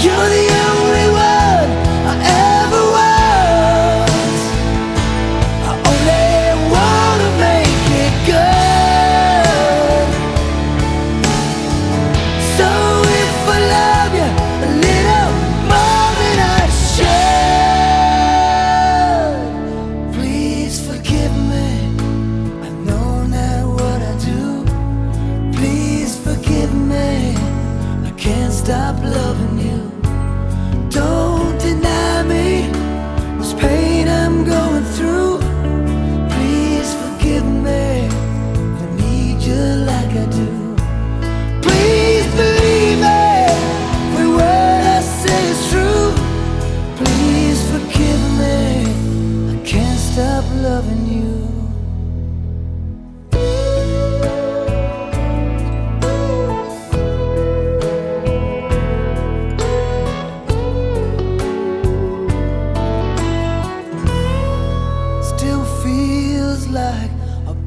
You're the stop loving you.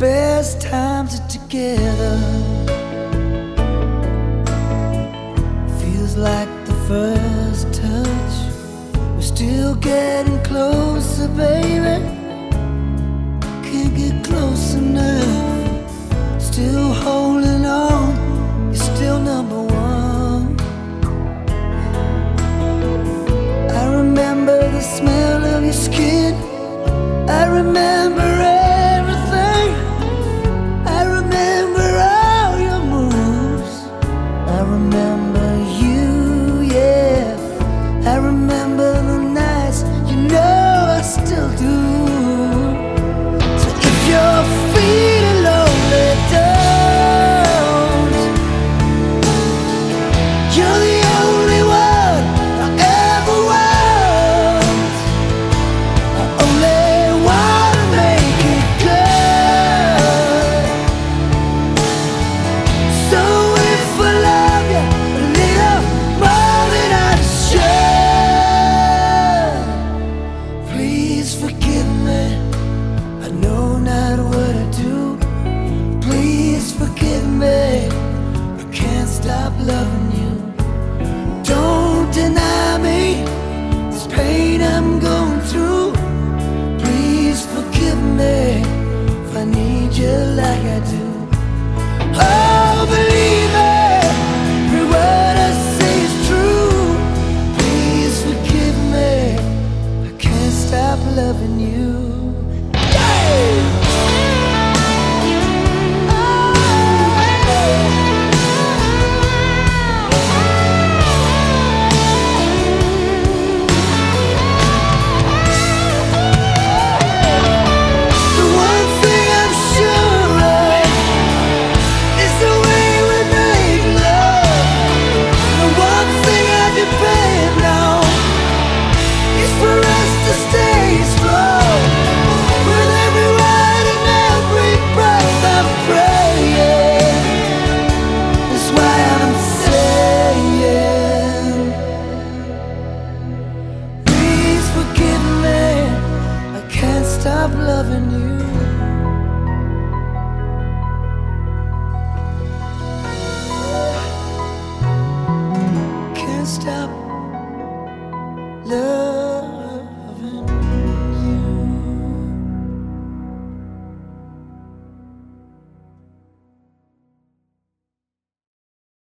best times are together. Feels like the first touch. We're still getting closer, baby. I do.